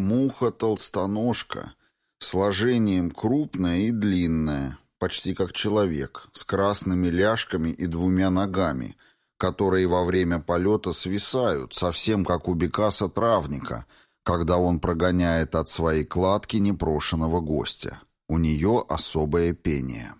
Муха-толстоножка, сложением крупная и длинная, почти как человек, с красными ляжками и двумя ногами, которые во время полета свисают, совсем как у бекаса-травника, когда он прогоняет от своей кладки непрошенного гостя. У нее особое пение.